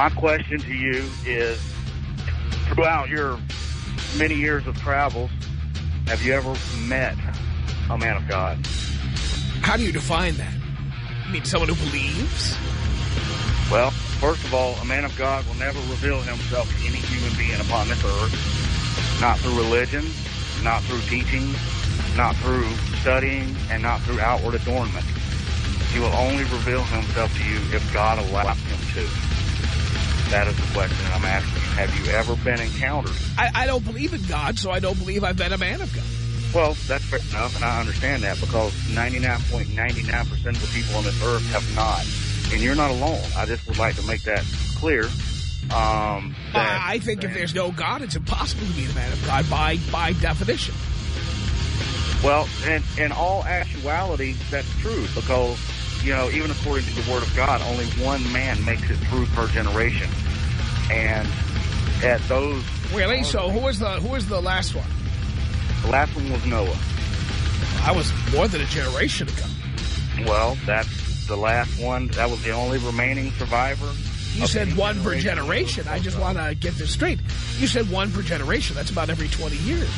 My question to you is, throughout your many years of travels, have you ever met a man of God? How do you define that? You mean someone who believes? Well, first of all, a man of God will never reveal himself to any human being upon this earth. Not through religion, not through teaching, not through studying, and not through outward adornment. He will only reveal himself to you if God allows him to. That is the question I'm asking you. Have you ever been encountered? I, I don't believe in God, so I don't believe I've been a man of God. Well, that's fair enough, and I understand that because 99.99% of the people on this earth have not. And you're not alone. I just would like to make that clear. Um, that, I think if there's no God, it's impossible to be the man of God by by definition. Well, in, in all actuality, that's true because, you know, even according to the Word of God, only one man makes it through per generation. And at those... Really? So who was the who was the last one? The last one was Noah. I was more than a generation ago. Well, that's the last one. That was the only remaining survivor. You said one per generation. I just want to get this straight. You said one per generation. That's about every 20 years.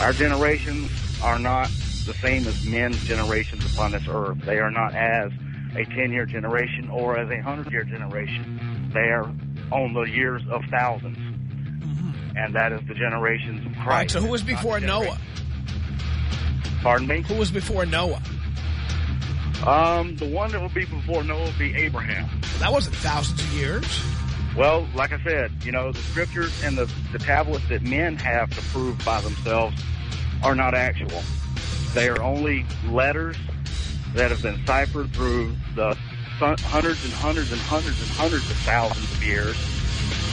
Our generations are not the same as men's generations upon this earth. They are not as a 10-year generation or as a 100-year generation. They are on the years of 1000s And that is the generations of Christ. All right, so who was before Noah? Pardon me? Who was before Noah? Um, the one that would be before Noah would be Abraham. That wasn't thousands of years. Well, like I said, you know, the scriptures and the, the tablets that men have to prove by themselves are not actual. They are only letters that have been ciphered through the hundreds and hundreds and hundreds and hundreds of thousands of years.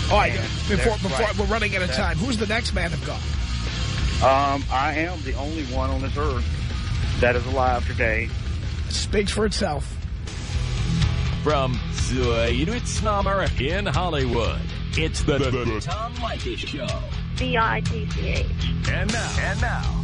All right, And before, before right. we're running out of time, who's the next man of God? Um, I am the only one on this earth that is alive today. Speaks for itself. From Sweet Summer in Hollywood, it's the, the Tom Leykis Show. B-I-T-C-H. And now, and now,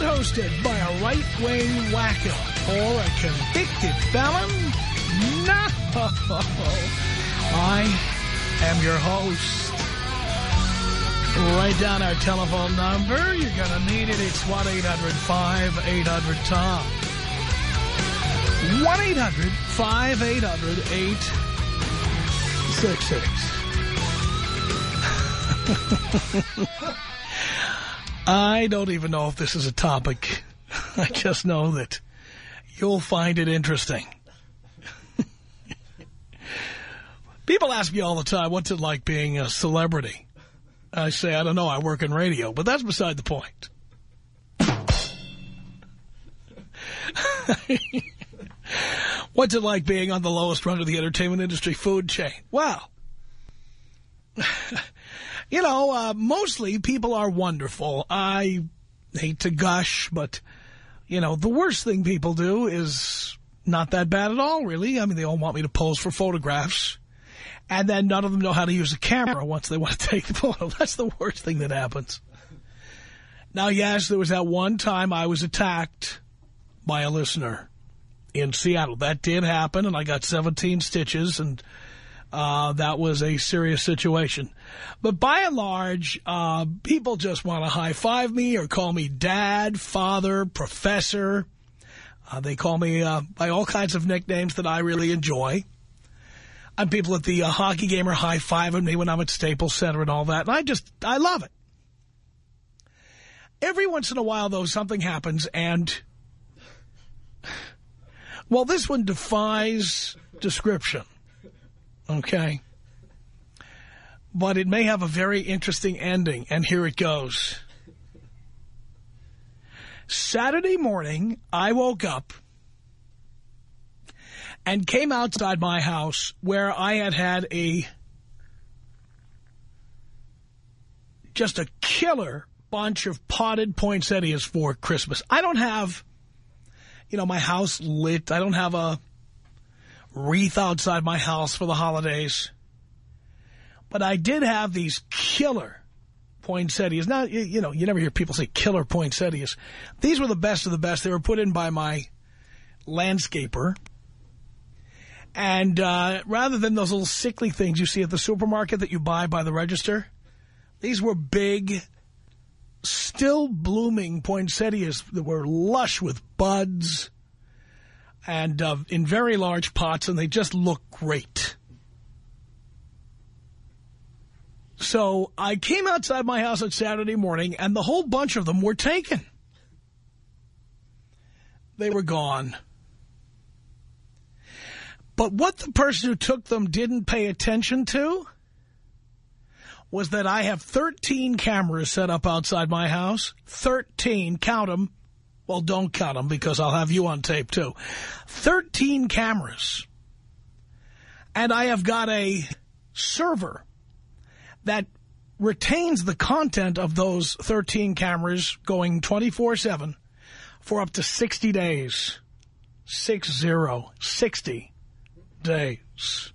not hosted by a right-wing wacko or a convicted felon. No! I am your host. Write down our telephone number. You're going to need it. It's 1-800-5800-TOM. 1-800-5800-866. I don't even know if this is a topic. I just know that you'll find it interesting. People ask me all the time, what's it like being a celebrity? I say, I don't know, I work in radio, but that's beside the point. what's it like being on the lowest rung of the entertainment industry food chain? Well, you know, uh, mostly people are wonderful. I hate to gush, but, you know, the worst thing people do is not that bad at all, really. I mean, they all want me to pose for photographs. And then none of them know how to use a camera once they want to take the photo. That's the worst thing that happens. Now, yes, there was that one time I was attacked by a listener in Seattle. That did happen, and I got 17 stitches, and uh, that was a serious situation. But by and large, uh, people just want to high-five me or call me dad, father, professor. Uh, they call me uh, by all kinds of nicknames that I really enjoy. And people at the uh, hockey game are high-fiving me when I'm at Staples Center and all that. And I just, I love it. Every once in a while, though, something happens and, well, this one defies description. Okay? But it may have a very interesting ending, and here it goes. Saturday morning, I woke up and came outside my house where I had had a just a killer bunch of potted poinsettias for Christmas. I don't have, you know, my house lit. I don't have a wreath outside my house for the holidays. But I did have these killer poinsettias. Now, you, know, you never hear people say killer poinsettias. These were the best of the best. They were put in by my landscaper. And uh, rather than those little sickly things you see at the supermarket that you buy by the register, these were big, still blooming poinsettias that were lush with buds and uh, in very large pots, and they just look great. So I came outside my house on Saturday morning, and the whole bunch of them were taken. They were gone. But what the person who took them didn't pay attention to was that I have 13 cameras set up outside my house. 13. Count them. Well, don't count them because I'll have you on tape, too. 13 cameras. And I have got a server that retains the content of those 13 cameras going 24-7 for up to 60 days. Six zero, 60 days.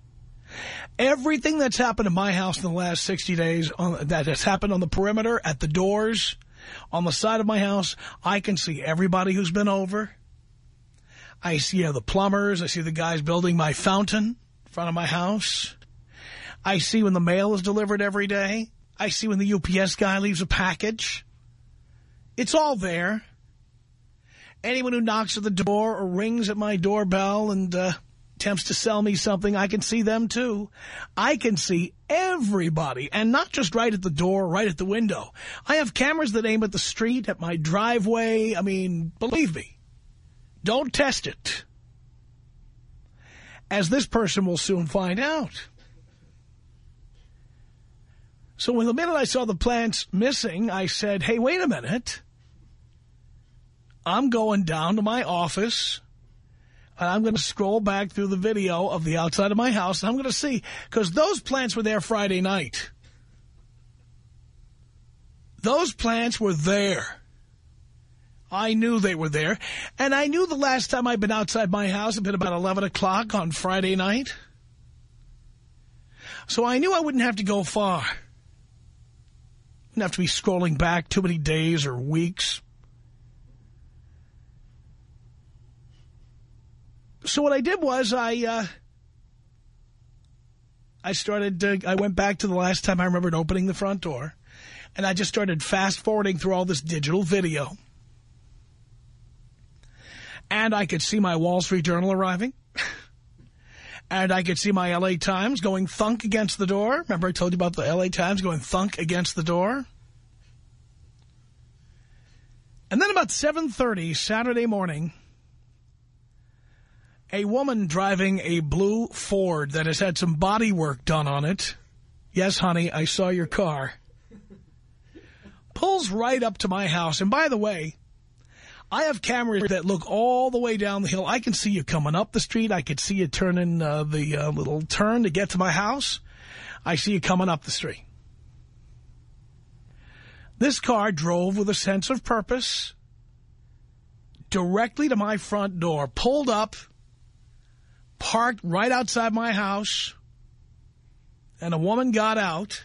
Everything that's happened in my house in the last 60 days on, that has happened on the perimeter, at the doors, on the side of my house, I can see everybody who's been over. I see the plumbers. I see the guys building my fountain in front of my house. I see when the mail is delivered every day. I see when the UPS guy leaves a package. It's all there. Anyone who knocks at the door or rings at my doorbell and uh, attempts to sell me something, I can see them too. I can see everybody, and not just right at the door, right at the window. I have cameras that aim at the street, at my driveway. I mean, believe me, don't test it. As this person will soon find out. So when the minute I saw the plants missing, I said, hey, wait a minute. I'm going down to my office, and I'm going to scroll back through the video of the outside of my house, and I'm going to see, because those plants were there Friday night. Those plants were there. I knew they were there, and I knew the last time I'd been outside my house had been about 11 o'clock on Friday night. So I knew I wouldn't have to go far Wouldn't have to be scrolling back too many days or weeks. So what I did was I uh, I started, uh, I went back to the last time I remembered opening the front door, and I just started fast-forwarding through all this digital video. And I could see my Wall Street Journal arriving. And I could see my L.A. Times going thunk against the door. Remember I told you about the L.A. Times going thunk against the door? And then about 7.30 Saturday morning, a woman driving a blue Ford that has had some body work done on it. Yes, honey, I saw your car. Pulls right up to my house. And by the way, I have cameras that look all the way down the hill. I can see you coming up the street. I could see you turning uh, the uh, little turn to get to my house. I see you coming up the street. This car drove with a sense of purpose directly to my front door, pulled up, parked right outside my house, and a woman got out.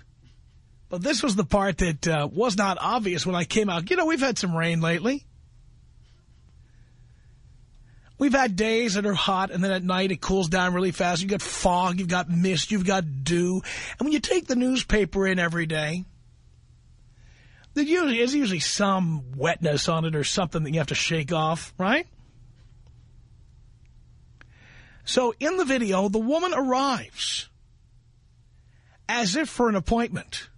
But this was the part that uh, was not obvious when I came out. You know, we've had some rain lately. We've had days that are hot, and then at night it cools down really fast. You've got fog, you've got mist, you've got dew. And when you take the newspaper in every day, there's usually, there's usually some wetness on it or something that you have to shake off, right? So in the video, the woman arrives as if for an appointment.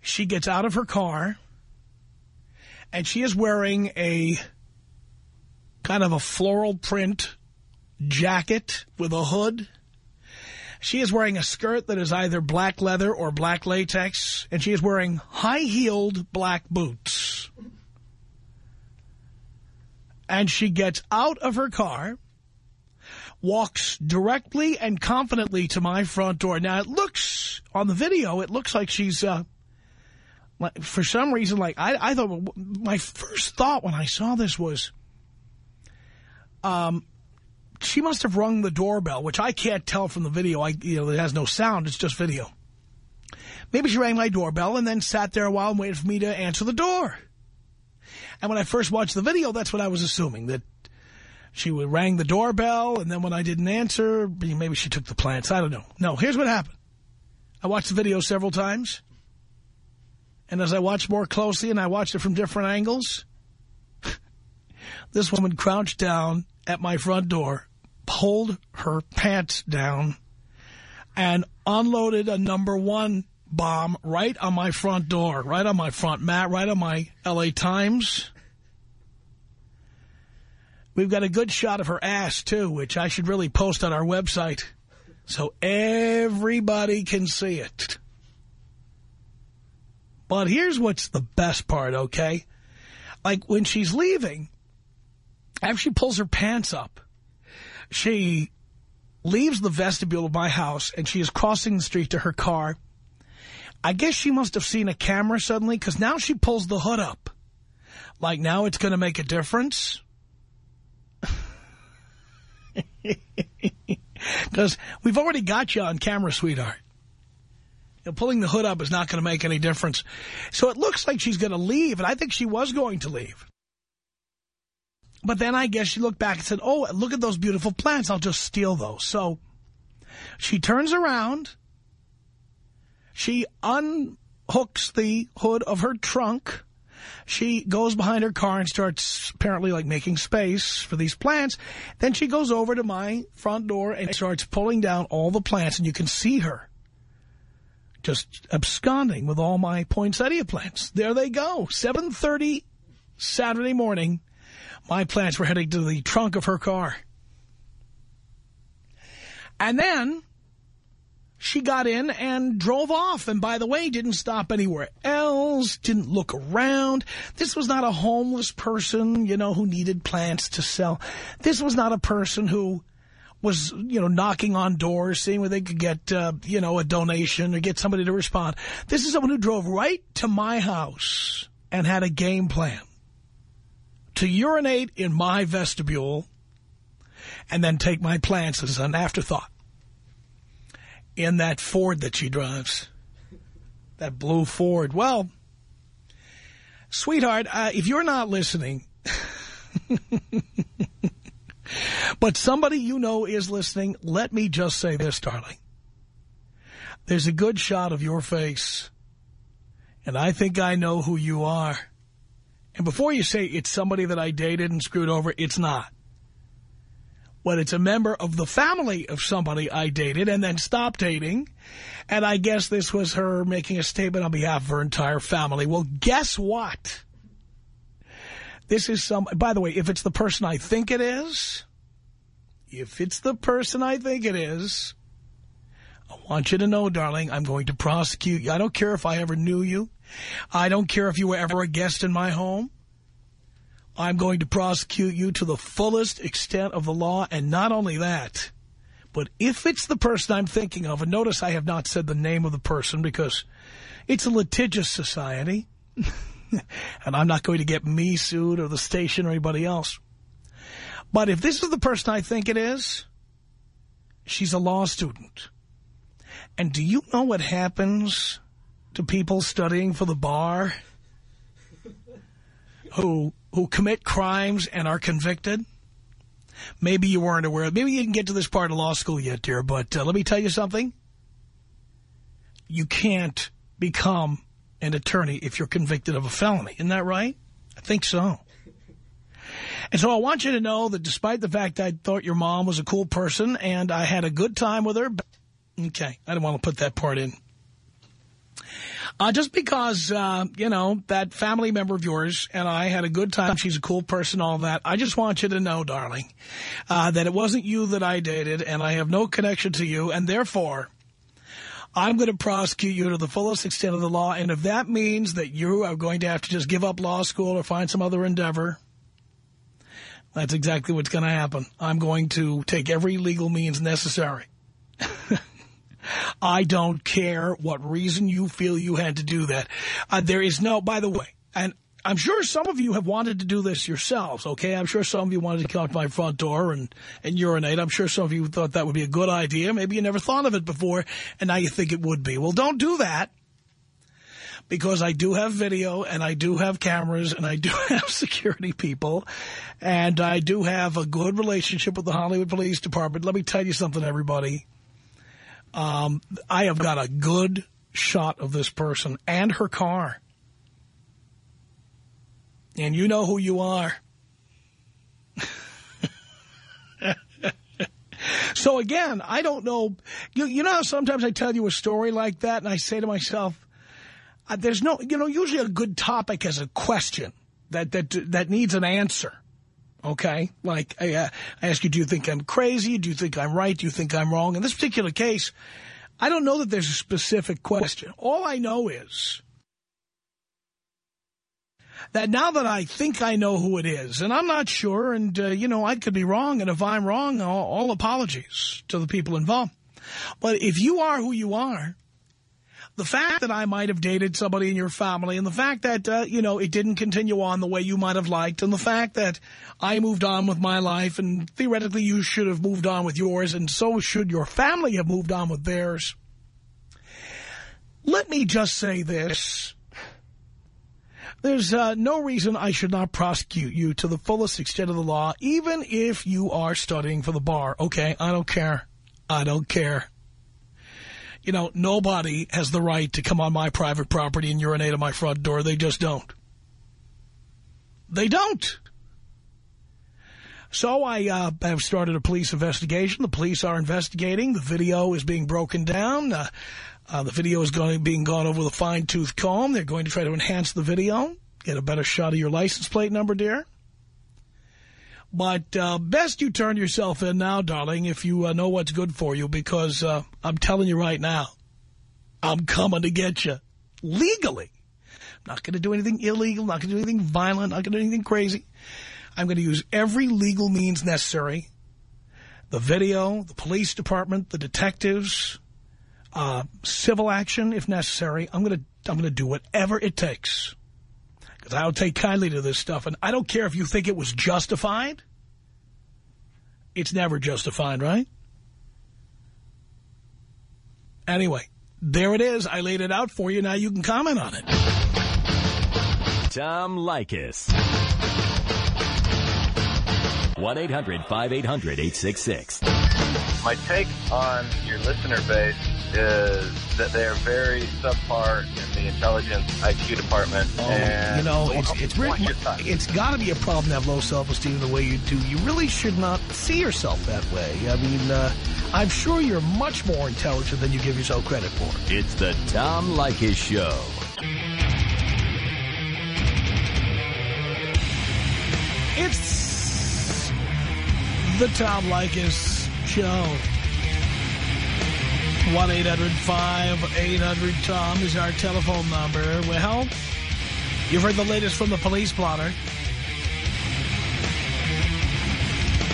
She gets out of her car, and she is wearing a kind of a floral print jacket with a hood. She is wearing a skirt that is either black leather or black latex, and she is wearing high-heeled black boots. And she gets out of her car, walks directly and confidently to my front door. Now, it looks, on the video, it looks like she's uh, Like, for some reason, like, I, I thought, my first thought when I saw this was, um, she must have rung the doorbell, which I can't tell from the video. I, you know, it has no sound. It's just video. Maybe she rang my doorbell and then sat there a while and waited for me to answer the door. And when I first watched the video, that's what I was assuming, that she would rang the doorbell, and then when I didn't answer, maybe she took the plants. I don't know. No, here's what happened. I watched the video several times. And as I watched more closely and I watched it from different angles, this woman crouched down at my front door, pulled her pants down, and unloaded a number one bomb right on my front door, right on my front mat, right on my L.A. Times. We've got a good shot of her ass, too, which I should really post on our website so everybody can see it. But here's what's the best part, okay? Like, when she's leaving, after she pulls her pants up, she leaves the vestibule of my house, and she is crossing the street to her car. I guess she must have seen a camera suddenly, because now she pulls the hood up. Like, now it's going to make a difference. Because we've already got you on camera, sweetheart. You know, pulling the hood up is not going to make any difference. So it looks like she's going to leave, and I think she was going to leave. But then I guess she looked back and said, oh, look at those beautiful plants. I'll just steal those. So she turns around. She unhooks the hood of her trunk she goes behind her car and starts apparently like making space for these plants. Then she goes over to my front door and starts pulling down all the plants and you can see her just absconding with all my poinsettia plants. There they go. 7.30 Saturday morning, my plants were heading to the trunk of her car. And then she got in and drove off. And by the way, didn't stop anywhere else, didn't look around. This was not a homeless person, you know, who needed plants to sell. This was not a person who was, you know, knocking on doors, seeing where they could get, uh, you know, a donation or get somebody to respond. This is someone who drove right to my house and had a game plan to urinate in my vestibule and then take my plants as an afterthought in that Ford that she drives. That blue Ford. Well, sweetheart, uh, if you're not listening, but somebody you know is listening, let me just say this, darling. There's a good shot of your face, and I think I know who you are. And before you say it's somebody that I dated and screwed over, it's not when it's a member of the family of somebody I dated and then stopped dating. And I guess this was her making a statement on behalf of her entire family. Well, guess what? This is some, by the way, if it's the person I think it is, if it's the person I think it is, I want you to know, darling, I'm going to prosecute you. I don't care if I ever knew you. I don't care if you were ever a guest in my home. I'm going to prosecute you to the fullest extent of the law. And not only that, but if it's the person I'm thinking of, and notice I have not said the name of the person because it's a litigious society. and I'm not going to get me sued or the station or anybody else. But if this is the person I think it is, she's a law student. And do you know what happens to people studying for the bar who who commit crimes and are convicted. Maybe you weren't aware. Maybe you didn't get to this part of law school yet, dear, but uh, let me tell you something. You can't become an attorney if you're convicted of a felony. Isn't that right? I think so. And so I want you to know that despite the fact I thought your mom was a cool person and I had a good time with her, okay, I didn't want to put that part in. Uh, just because, uh, you know, that family member of yours and I had a good time, she's a cool person, all that, I just want you to know, darling, uh, that it wasn't you that I dated and I have no connection to you, and therefore, I'm going to prosecute you to the fullest extent of the law, and if that means that you are going to have to just give up law school or find some other endeavor, that's exactly what's going to happen. I'm going to take every legal means necessary I don't care what reason you feel you had to do that. Uh, there is no, by the way, and I'm sure some of you have wanted to do this yourselves, okay? I'm sure some of you wanted to come to my front door and, and urinate. I'm sure some of you thought that would be a good idea. Maybe you never thought of it before, and now you think it would be. Well, don't do that because I do have video and I do have cameras and I do have security people and I do have a good relationship with the Hollywood Police Department. Let me tell you something, everybody. Um, I have got a good shot of this person and her car. And you know who you are. so again, I don't know. You, you know sometimes I tell you a story like that and I say to myself, uh, there's no, you know, usually a good topic is a question that, that, that needs an answer. Okay? Like, I, uh, I ask you, do you think I'm crazy? Do you think I'm right? Do you think I'm wrong? In this particular case, I don't know that there's a specific question. All I know is that now that I think I know who it is, and I'm not sure, and, uh, you know, I could be wrong, and if I'm wrong, all, all apologies to the people involved. But if you are who you are, the fact that I might have dated somebody in your family and the fact that, uh, you know, it didn't continue on the way you might have liked and the fact that I moved on with my life and theoretically you should have moved on with yours and so should your family have moved on with theirs. Let me just say this. There's uh, no reason I should not prosecute you to the fullest extent of the law, even if you are studying for the bar. Okay, I don't care. I don't care you know, nobody has the right to come on my private property and urinate at my front door. They just don't. They don't. So I uh, have started a police investigation. The police are investigating. The video is being broken down. Uh, uh, the video is going being gone over with a fine-tooth comb. They're going to try to enhance the video, get a better shot of your license plate number, dear. But uh, best you turn yourself in now, darling, if you uh, know what's good for you, because uh, I'm telling you right now, I'm coming to get you legally. I'm not going to do anything illegal, not going to do anything violent, not going to do anything crazy. I'm going to use every legal means necessary. The video, the police department, the detectives, uh, civil action if necessary. I'm going to I'm going to do whatever it takes because I don't take kindly to this stuff. And I don't care if you think it was justified. It's never justified, right? Anyway, there it is. I laid it out for you. Now you can comment on it. Tom Leykis. 1-800-5800-866. My take on your listener base is that they are very subpar in the intelligence IQ department. Oh, and you know, it's it's really, it's got to be a problem to have low self-esteem the way you do. You really should not see yourself that way. I mean, uh, I'm sure you're much more intelligent than you give yourself credit for. It's the Tom Leykis Show. It's the Tom Leykis Show. 1-800-5800-TOM is our telephone number. Well, you've heard the latest from the police blotter.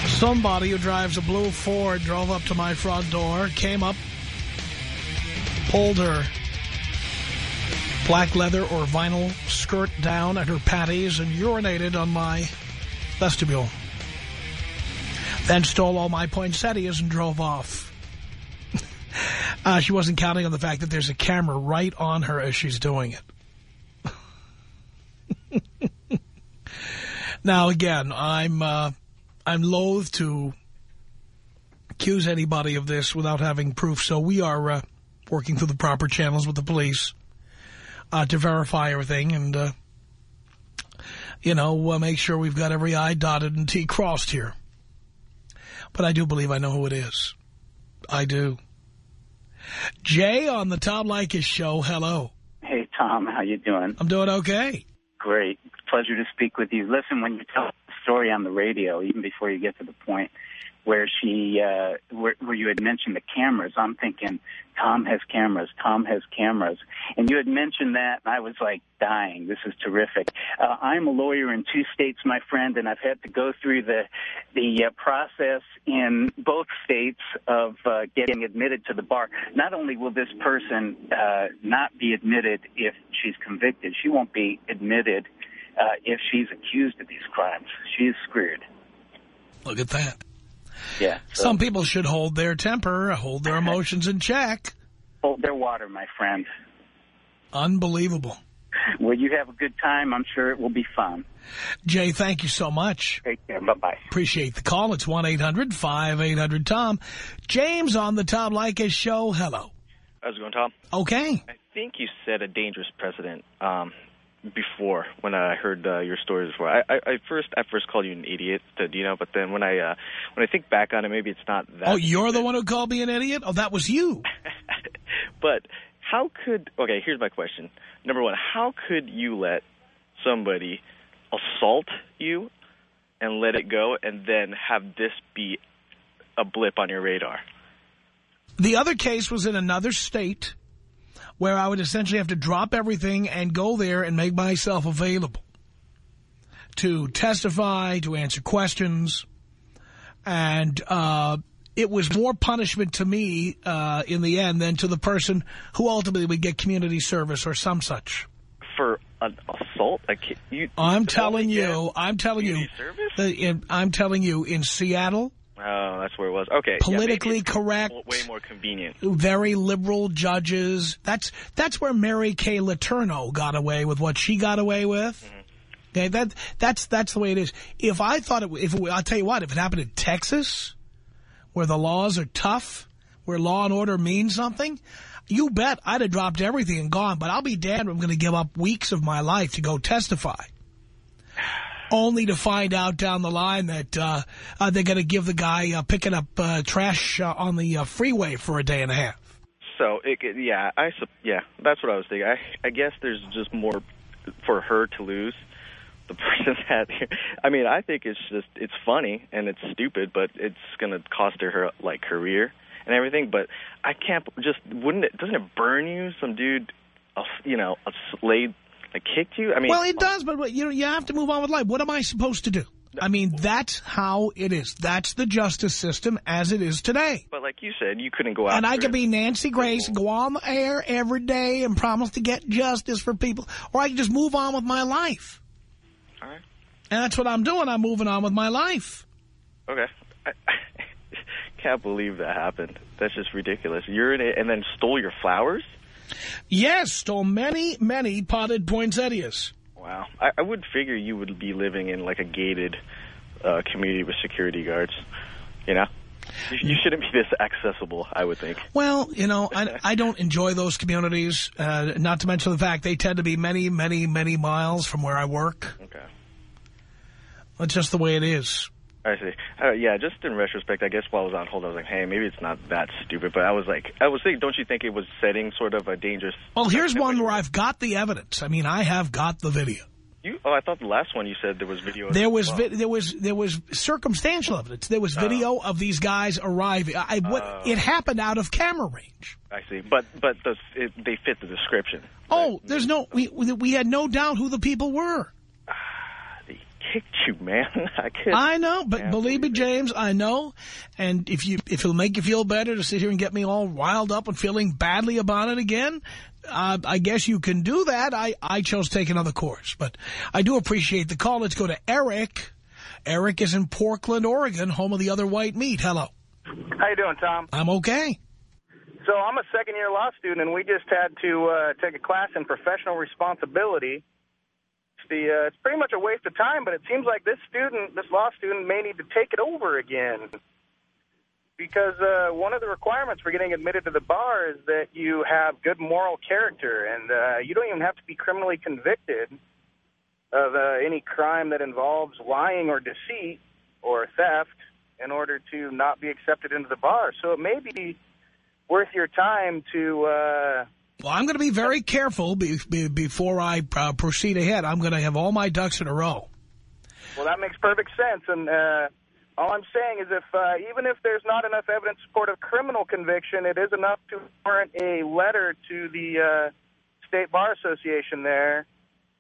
Somebody who drives a blue Ford drove up to my front door, came up, pulled her black leather or vinyl skirt down at her panties and urinated on my vestibule. Then stole all my poinsettias and drove off. Uh, she wasn't counting on the fact that there's a camera right on her as she's doing it. now, again, I'm uh, I'm loath to accuse anybody of this without having proof, so we are uh, working through the proper channels with the police uh, to verify everything and, uh, you know, uh, make sure we've got every I dotted and T crossed here. But I do believe I know who it is. I do. Jay on the Tom Leykis show. Hello. Hey, Tom. How you doing? I'm doing okay. Great. Pleasure to speak with you. Listen, when you tell the story on the radio, even before you get to the point where she uh, where, where you had mentioned the cameras. I'm thinking Tom has cameras. Tom has cameras, and you had mentioned that, and I was like dying. This is terrific. Uh, I'm a lawyer in two states, my friend, and I've had to go through the the uh, process in both states of uh, getting admitted to the bar. Not only will this person uh, not be admitted if she's convicted, she won't be admitted uh, if she's accused of these crimes. She's screwed. Look at that. Yeah. So Some people should hold their temper, hold their emotions in check. hold their water, my friend. Unbelievable. Well, you have a good time. I'm sure it will be fun. Jay, thank you so much. Take care. Bye-bye. Appreciate the call. It's 1-800-5800-TOM. James on the Tom Leykis show. Hello. How's it going, Tom? Okay. I think you set a dangerous precedent um, before when I heard uh, your stories before. I, I, I first I first called you an idiot, to, you know, but then when I uh, when I think back on it, maybe it's not that. Oh, you're the one who called me an idiot? Oh, that was you. but how could okay? Here's my question. Number one, how could you let somebody assault you and let it go, and then have this be a blip on your radar? The other case was in another state where I would essentially have to drop everything and go there and make myself available to testify, to answer questions. And uh, it was more punishment to me uh, in the end than to the person who ultimately would get community service or some such. For an assault, You, I'm telling you, I'm telling you, community service? that in, I'm telling you, in Seattle, Oh, that's where it was. Okay. Politically it's correct. Way more convenient. very liberal judges. That's that's where Mary Kay Letourneau got away with what she got away with. Mm-hmm. Okay, that that's that's the way it is. If I thought it, if it, I'll tell you what, if it happened in Texas, where the laws are tough, where law and order means something, you bet I'd have dropped everything and gone. But I'll be damned, I'm going to give up weeks of my life to go testify. Only to find out down the line that uh, uh, they're going to give the guy uh, picking up uh, trash uh, on the uh, freeway for a day and a half. So, it, yeah, I yeah, that's what I was thinking. I, I guess there's just more for her to lose. The person that, I mean, I think it's just it's funny and it's stupid, but it's going to cost her her like career and everything. But I can't just wouldn't it doesn't it burn you? Some dude, you know, a laid like kicked you. I mean, Well, it does, but you know, you have to move on with life. What am I supposed to do? I mean, that's how it is. That's the justice system as it is today. But like you said, you couldn't go out. And I could be Nancy Grace go on the air every day and promise to get justice for people. Or I can just move on with my life. All right. And that's what I'm doing. I'm moving on with my life. Okay. I, I can't believe that happened. That's just ridiculous. You're in it and then stole your flowers? Yes, stole many, many potted poinsettias. Wow. I, I would figure you would be living in like a gated uh, community with security guards. You know? You, you shouldn't be this accessible, I would think. Well, you know, I, I don't enjoy those communities, uh, not to mention the fact they tend to be many, many, many miles from where I work. Okay. That's just the way it is. I see. Uh, yeah, just in retrospect, I guess while I was on hold, I was like, hey, maybe it's not that stupid. But I was like, I was thinking, don't you think it was setting sort of a dangerous... Well, here's one where I've got the evidence. I mean, I have got the video. You, oh, I thought the last one you said there was video. There was well. there was there was circumstantial evidence. There was video of these guys arriving. I, what, Oh. it happened out of camera range. I see. But but the, it, they fit the description. Oh, there's no we we had no doubt who the people were. They kicked you, man. I. I know, but believe me, it. James, I know. And if you if it'll make you feel better to sit here and get me all riled up and feeling badly about it again, uh, I guess you can do that. I I chose to take another course, but I do appreciate the call. Let's go to Eric. Eric is in Portland, Oregon, home of the other white meat. Hello. How you doing, Tom? I'm okay. So I'm a second-year law student, and we just had to uh, take a class in professional responsibility. The, uh, it's pretty much a waste of time, but it seems like this student, this law student, may need to take it over again. Because uh, one of the requirements for getting admitted to the bar is that you have good moral character, and uh, you don't even have to be criminally convicted of uh, any crime that involves lying or deceit or theft in order to not be accepted into the bar. So it may be worth your time to uh, Well, I'm going to be very careful be, be, before I uh, proceed ahead. I'm going to have all my ducks in a row. Well, that makes perfect sense. And uh, All I'm saying is if uh, even if there's not enough evidence to support a criminal conviction, it is enough to warrant a letter to the uh, State Bar Association there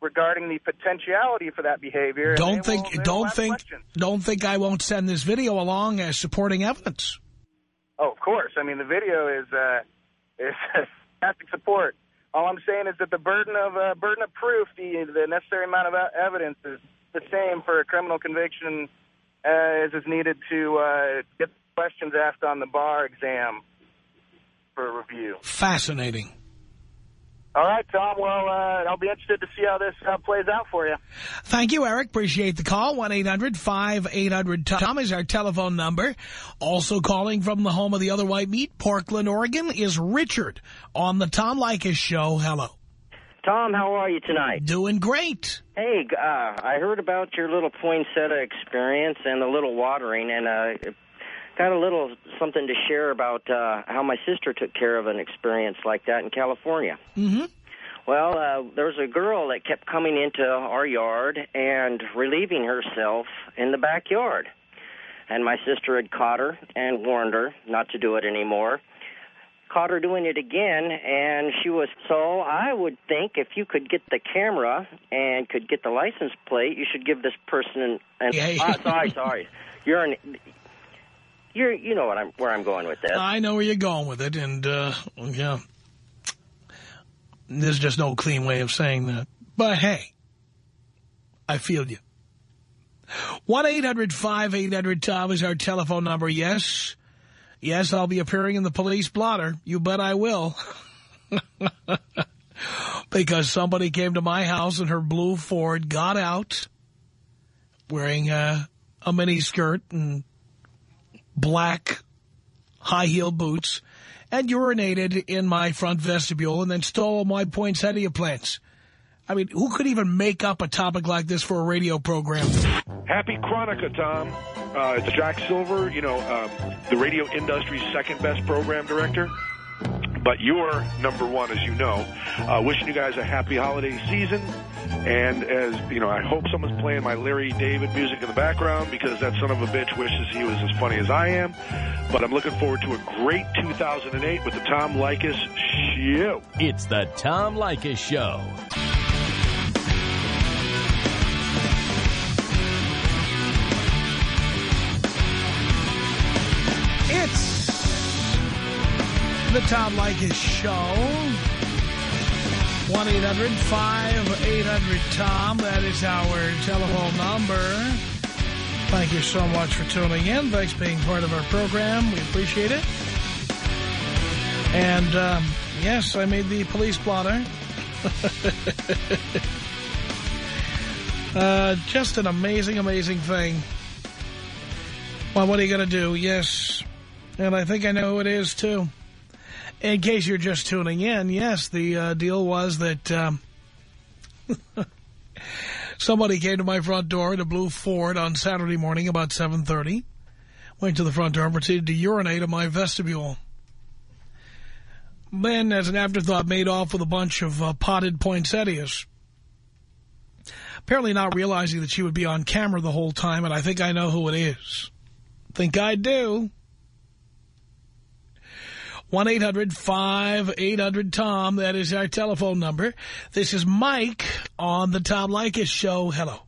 regarding the potentiality for that behavior. Don't think, will- don't think, questions. don't think I won't send this video along as supporting evidence. Oh, of course. I mean, the video is uh, is fantastic support. All I'm saying is that the burden of uh, burden of proof, the the necessary amount of evidence, is the same for a criminal conviction uh, as is needed to uh, get questions asked on the bar exam for review. Fascinating. All right, Tom. Well, uh, I'll be interested to see how this uh, plays out for you. Thank you, Eric. Appreciate the call. 1-800-5800-TOM is our telephone number. Also calling from the home of the other white meat, Portland, Oregon, is Richard on the Tom Leykis Show. Hello. Tom, how are you tonight? Doing great. Hey, uh, I heard about your little poinsettia experience and the little watering, and uh, got a little something to share about uh, how my sister took care of an experience like that in California. Mm-hmm. Well, uh, there was a girl that kept coming into our yard and relieving herself in the backyard. And my sister had caught her and warned her not to do it anymore. Caught her doing it again, and she was. So I would think if you could get the camera and could get the license plate, you should give this person an. an Yeah. ah, sorry, sorry. You're an. You're. You know what I'm where I'm going with this. I know where you're going with it, and, uh, yeah. There's just no clean way of saying that. But, hey, I feel you. 1-800-5800-TOM is our telephone number. Yes, yes, I'll be appearing in the police blotter. You bet I will. because somebody came to my house in her blue Ford, got out, wearing a, a mini skirt and black high-heel boots, and urinated in my front vestibule and then stole my poinsettia plants. I mean, who could even make up a topic like this for a radio program? Happy Chronica, Tom. Uh, it's Jack Silver, you know, um, the radio industry's second best program director. But you're number one, as you know. Uh, wishing you guys a happy holiday season. And as, you know, I hope someone's playing my Larry David music in the background because that son of a bitch wishes he was as funny as I am. But I'm looking forward to a great 2008 with the Tom Leykis Show. It's the Tom Leykis Show. The Tom Leykis Show. 1-800-5800-TOM. That is our telephone number. Thank you so much for tuning in. Thanks for being part of our program. We appreciate it. And, um, yes, I made the police blotter. uh, just an amazing, amazing thing. Well, what are you going to do? Yes. And I think I know who it is, too. In case you're just tuning in, yes, the uh, deal was that um, somebody came to my front door in a blue Ford on Saturday morning about 7.30, went to the front door and proceeded to urinate in my vestibule. Then, as an afterthought, made off with a bunch of uh, potted poinsettias. Apparently not realizing that she would be on camera the whole time, and I think I know who it is. Think I do. 1-800-5800-TOM. That is our telephone number. This is Mike on the Tom Leykis Show. Hello.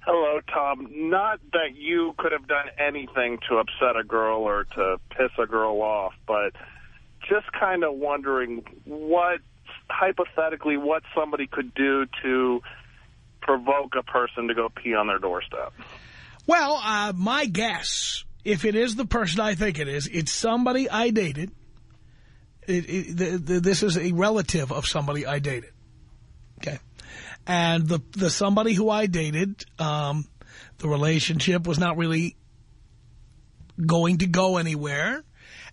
Hello, Tom. Not that you could have done anything to upset a girl or to piss a girl off, but just kind of wondering what, hypothetically, what somebody could do to provoke a person to go pee on their doorstep. Well, uh, my guess, if it is the person I think it is, it's somebody I dated. It, the, the, this is a relative of somebody I dated. Okay. And the, the somebody who I dated, um, the relationship was not really going to go anywhere.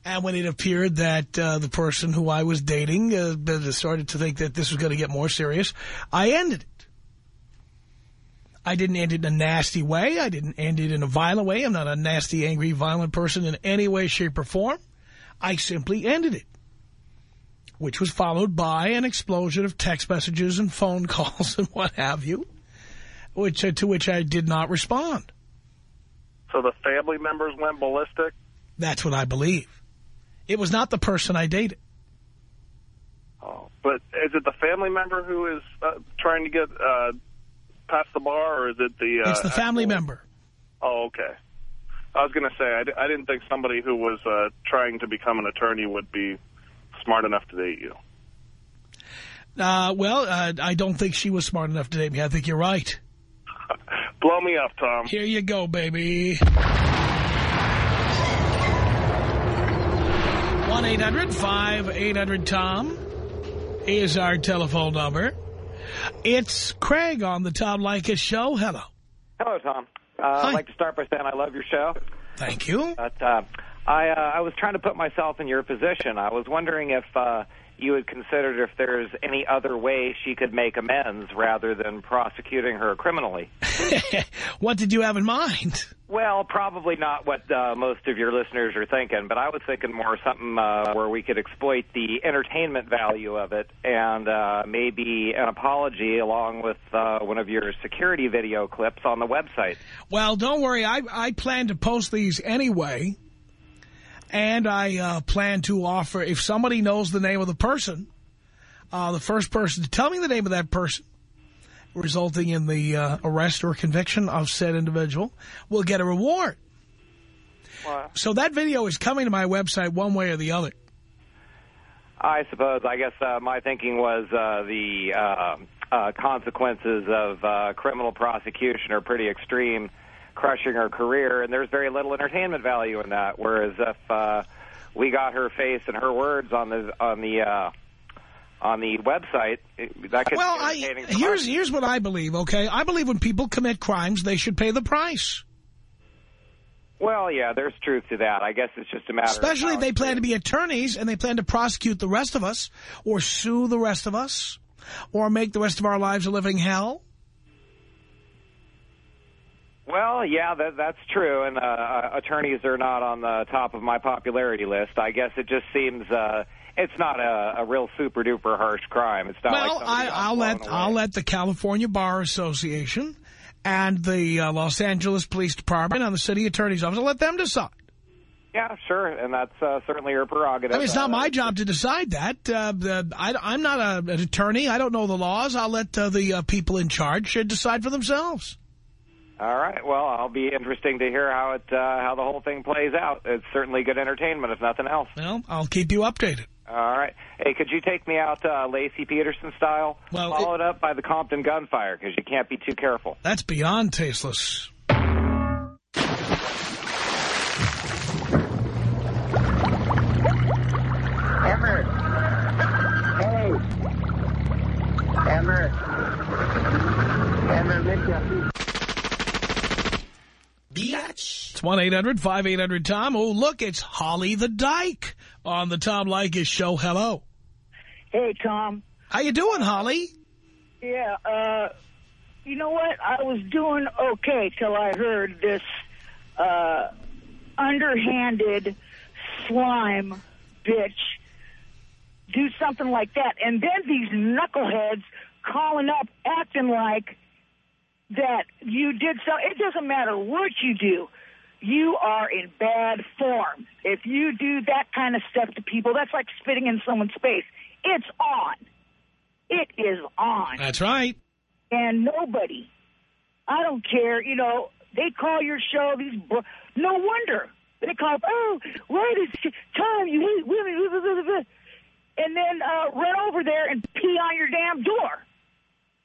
And when it appeared that uh, the person who I was dating uh, started to think that this was going to get more serious, I ended it. I didn't end it in a nasty way. I didn't end it in a violent way. I'm not a nasty, angry, violent person in any way, shape, or form. I simply ended it, which was followed by an explosion of text messages and phone calls and what have you, which uh, to which I did not respond. So the family members went ballistic? That's what I believe. It was not the person I dated. Oh, but is it the family member who is uh, trying to get uh, past the bar, or is it the... Uh, it's the family actual- member. Oh, okay. I was going to say, I, didn't think somebody who was uh, trying to become an attorney would be smart enough to date you. Uh, well, uh, I don't think she was smart enough to date me. I think you're right. Blow me up, Tom. Here you go, baby. 1-800-5800-TOM is our telephone number. It's Craig on the Tom Leykis Show. Hello. Hello, Tom. Uh, I'd like to start by saying I love your show. Thank you. But uh, I, uh, I was trying to put myself in your position. I was wondering if uh, you had considered if there's any other way she could make amends rather than prosecuting her criminally. what did you have in mind? Well, probably not what uh, most of your listeners are thinking, but I was thinking more something uh, where we could exploit the entertainment value of it and uh, maybe an apology along with uh, one of your security video clips on the website. Well, don't worry. I, I plan to post these anyway. And I uh, plan to offer, if somebody knows the name of the person, uh, the first person to tell me the name of that person, resulting in the uh, arrest or conviction of said individual, will get a reward. Wow. So that video is coming to my website one way or the other. I suppose. I guess uh, my thinking was uh, the uh, uh, consequences of uh, criminal prosecution are pretty extreme, crushing her career, and there's very little entertainment value in that. Whereas if uh, we got her face and her words on the on the uh, on the website, it- that could Well, be I, entertaining. for here's us. here's what I believe, okay? I believe when people commit crimes, they should pay the price. Well, yeah, there's truth to that. I guess it's just a matter. Especially if they plan to be attorneys and they plan to prosecute the rest of us or sue the rest of us or make the rest of our lives a living hell. Well, yeah, that, that's true, and uh, uh, attorneys are not on the top of my popularity list. I guess it just seems uh, it's not a, a real super duper harsh crime. It's not well, like I, I'll let away. I'll let the California Bar Association and the uh, Los Angeles Police Department and the City Attorney's Office, I'll let them decide. Yeah, sure, and that's uh, certainly your prerogative. I mean, it's not Uh, my job to decide that. Uh, the, I, I'm not a, an attorney. I don't know the laws. I'll let uh, the uh, people in charge uh, decide for themselves. All right. Well, I'll be interesting to hear how it uh, how the whole thing plays out. It's certainly good entertainment, if nothing else. Well, I'll keep you updated. All right. Hey, could you take me out uh, Laci Peterson style, Well, followed up by the Compton gunfire? Because you can't be too careful. That's beyond tasteless. Everett. Hey. Everett. Everett, lift your feet. It's 1-800-5800-TOM. Oh, look, it's Holly the Dyke on the Tom Leykis Show. Hello. Hey, Tom. How you doing, Holly? Yeah, uh, you know what? I was doing okay till I heard this uh, underhanded slime bitch do something like that. And then these knuckleheads calling up, acting like that you did so. It doesn't matter what you do. You are in bad form. If you do that kind of stuff to people, that's like spitting in someone's face. It's on. It is on. That's right. And nobody, I don't care, you know, they call your show these, bro- no wonder. They call, oh, why does Tom, you hate women, and then uh, run over there and pee on your damn door.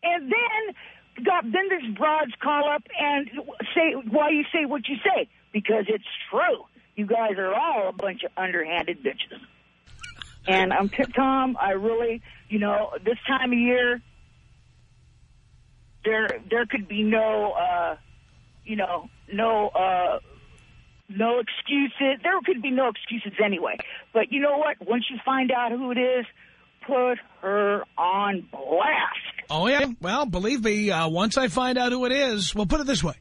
And then, got, then this broads call up and say why you say what you say. Because it's true. You guys are all a bunch of underhanded bitches. And I'm Tom. I really, you know, this time of year, there there could be no, uh, you know, no uh, no excuses. There could be no excuses anyway. But you know what? Once you find out who it is, put her on blast. Oh, yeah. Well, believe me, uh, once I find out who it is, well, put it this way.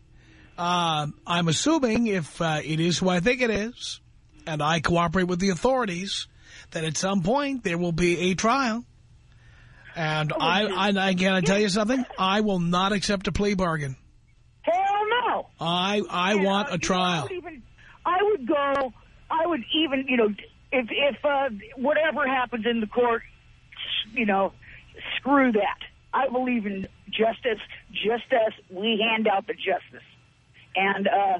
Uh, I'm assuming if uh, it is who I think it is, and I cooperate with the authorities, that at some point there will be a trial. And I, I, I can I tell you something? I will not accept a plea bargain. Hell no. I I And, want a know, I trial. would even, I would go. I would even, you know, if if uh, whatever happens in the court, you know, screw that. I believe in justice, just as we hand out the justice. And uh,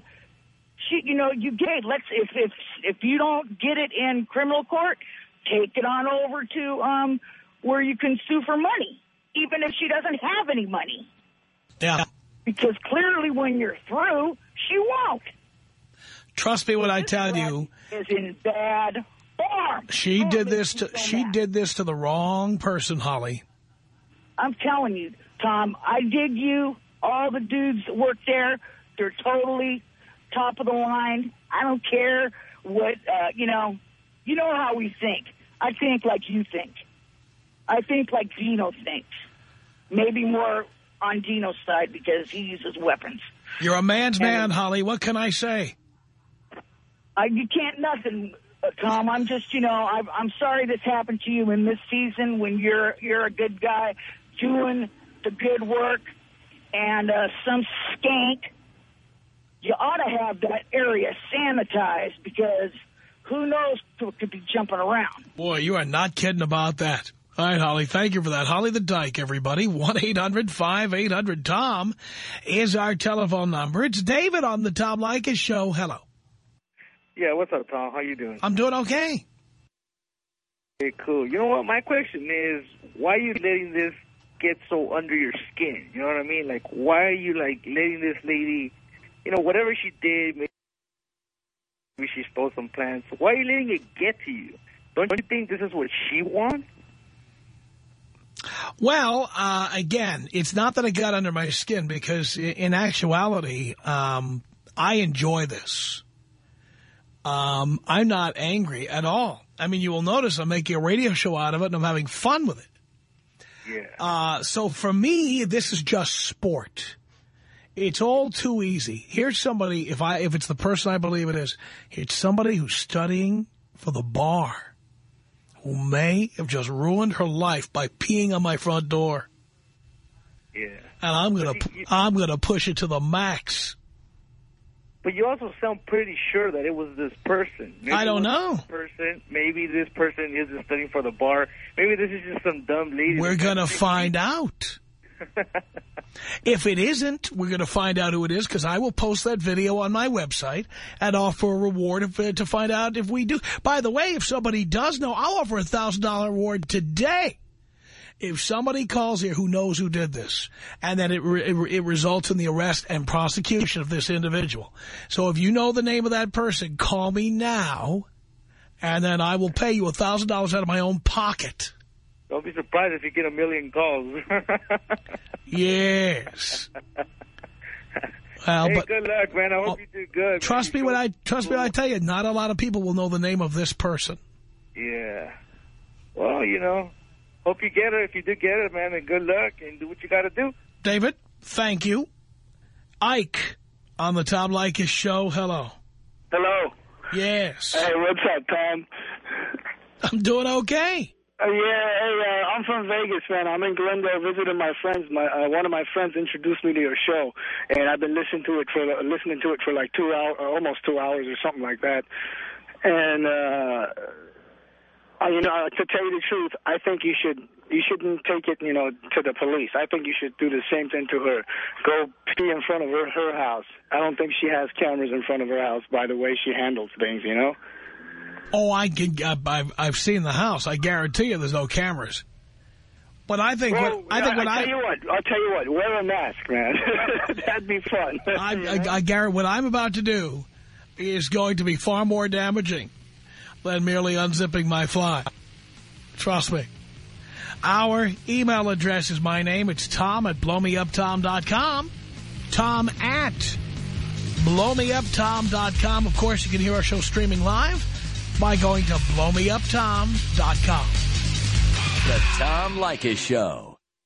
she, you know, you get let's if if if you don't get it in criminal court, take it on over to um where you can sue for money, even if she doesn't have any money. Yeah. Because clearly, when you're through, she won't. Trust me when I tell you, Is in bad form. she Oh, did this to so she did this to the wrong person, Holly. I'm telling you, Tom, I dig you. All the dudes that work there, they're totally top of the line. I don't care what, uh, you know, you know how we think. I think like you think. I think like Dino thinks. Maybe more on Dino's side because he uses weapons. You're a man's man, Holly. What can I say? I, you can't nothing, uh, Tom. I'm just, you know, I, I'm sorry this happened to you in this season when you're you're a good guy doing the good work, and uh, some skank. You ought to have that area sanitized because who knows who could be jumping around. Boy, you are not kidding about that. All right, Holly, thank you for that. Holly the Dyke, everybody. 1-800-5800-TOM is our telephone number. It's David on the Tom Leykis Show. Hello. Yeah, what's up, Tom? How you doing? I'm doing okay. Okay, cool. You know what? My question is, why are you letting this get so under your skin? You know what I mean? Like, why are you, like, letting this lady, you know, whatever she did, maybe she stole some plants. Why are you letting it get to you? Don't you think this is what she wants? Well, uh, again, it's not that it got under my skin because in actuality, um, I enjoy this. Um, I'm not angry at all. I mean, you will notice I'm making a radio show out of it and I'm having fun with it. Yeah. Uh, so for me, this is just sport. It's all too easy. Here's somebody, if I if it's the person I believe it is, it's somebody who's studying for the bar, who may have just ruined her life by peeing on my front door. Yeah. And I'm gonna I'm gonna push it to the max. But you also sound pretty sure that it was this person. Maybe I don't know. This person, maybe this person isn't studying for the bar. Maybe this is just some dumb lady. We're gonna find out. If it isn't, we're going to find out who it is because I will post that video on my website and offer a reward if, uh, to find out if we do. By the way, if somebody does know, I'll offer a $1,000 reward today. If somebody calls here who knows who did this and then it, re it, results in the arrest and prosecution of this individual. So if you know the name of that person, call me now and then I will pay you a $1,000 out of my own pocket. Don't be surprised if you get a million calls. Yes. Well, hey, but good luck, man. I hope oh, you do good. trust me when I trust me when I tell you, not a lot of people will know the name of this person. Yeah. Well, you know, hope you get it. If you do get it, man, then good luck and do what you got to do. David, thank you. Ike on the Tom Leykis show. Hello. Hello. Yes. Hey, what's up, Tom? I'm doing okay. Uh, yeah, hey, uh, I'm from Vegas, man. I'm in Glendale visiting my friends. My uh, one of my friends introduced me to your show, and I've been listening to it for listening to it for like two hours, almost two hours or something like that. And uh, uh, you know, to tell you the truth, I think you should you shouldn't take it, you know, to the police. I think you should do the same thing to her. Go pee in front of her her house. I don't think she has cameras in front of her house by the way she handles things, you know. Oh, I can, uh, I've I've seen the house. I guarantee you, there's no cameras. But I think well, what I think what I'll I tell you what, I'll tell you what, wear a mask, man. That'd be fun. I, I, I guarantee what I'm about to do is going to be far more damaging than merely unzipping my fly. Trust me. Our email address is my name. It's Tom at blowmeuptom.com. Tom at blowmeuptom.com. Of course, you can hear our show streaming live by going to blowmeuptom.com. The Tom Leykis Show.